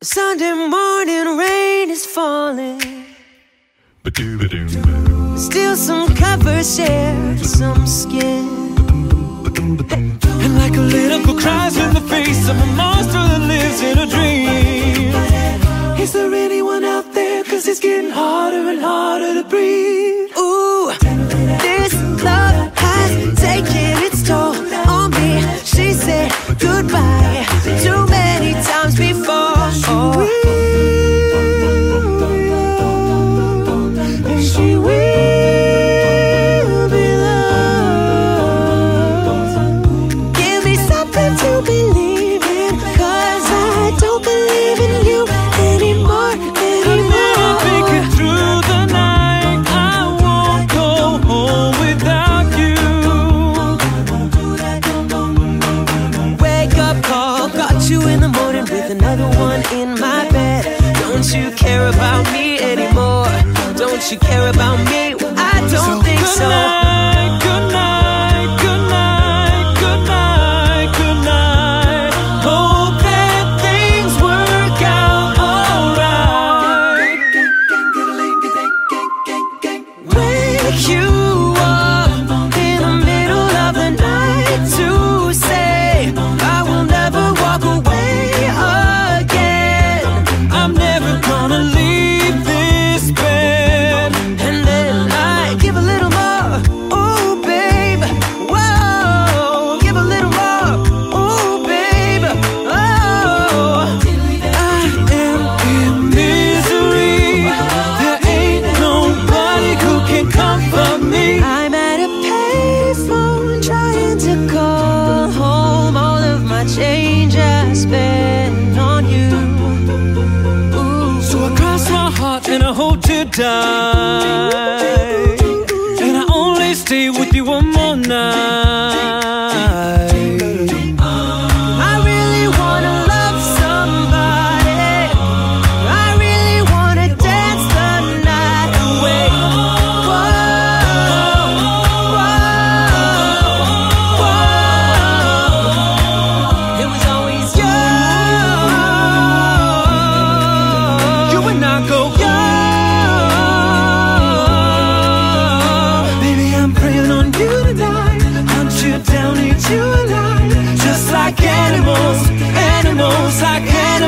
Sunday morning rain is falling. Still some covers share some skin. And like a little girl cries in the face of a monster that lives in a dream. Is there anyone out there? Cause it's getting harder and harder to breathe. Don't you care about me anymore? Don't you care about me? I don't think so. To call home all of my change I spent on you. Ooh. So I cross my heart and I hope to die.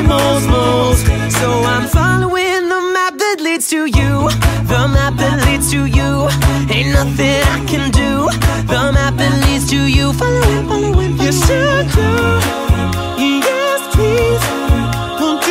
Animals, moles. So I'm following the map that leads to you. The map that leads to you. Ain't nothing I can do. The map that leads to you. Following, following, You should do. Yes, please. Won't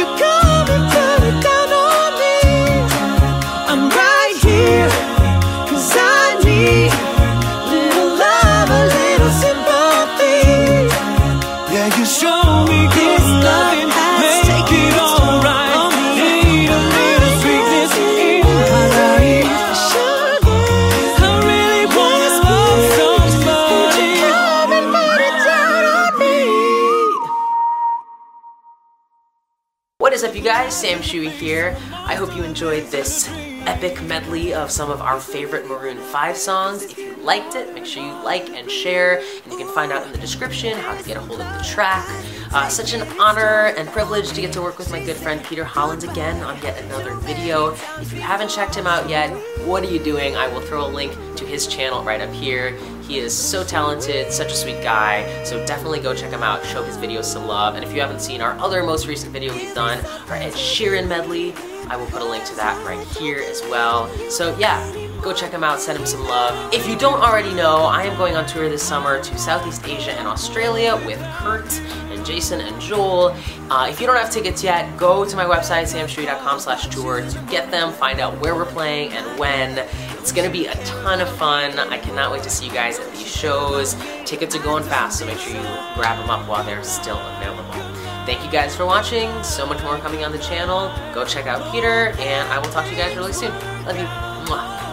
What is up, you guys? Sam Tsui here. I hope you enjoyed this epic medley of some of our favorite Maroon 5 songs. If you liked it, make sure you like and share, and you can find out in the description how to get a hold of the track. Uh, such an honor and privilege to get to work with my good friend Peter Hollens again on yet another video. If you haven't checked him out yet, what are you doing? I will throw a link to his channel right up here. He is so talented, such a sweet guy, so definitely go check him out, show his videos some love. And if you haven't seen our other most recent video we've done, our Ed Sheeran medley, I will put a link to that right here as well. So yeah, go check him out, send him some love. If you don't already know, I am going on tour this summer to Southeast Asia and Australia with Kurt and Jason and Joel. Uh, if you don't have tickets yet, go to my website, samtsui.com slash tour to get them, find out where we're playing and when. It's gonna be a ton of fun. I cannot wait to see you guys at these shows. Tickets are going fast, so make sure you grab them up while they're still available. Thank you guys for watching. So much more coming on the channel. Go check out Peter, and I will talk to you guys really soon. Love you.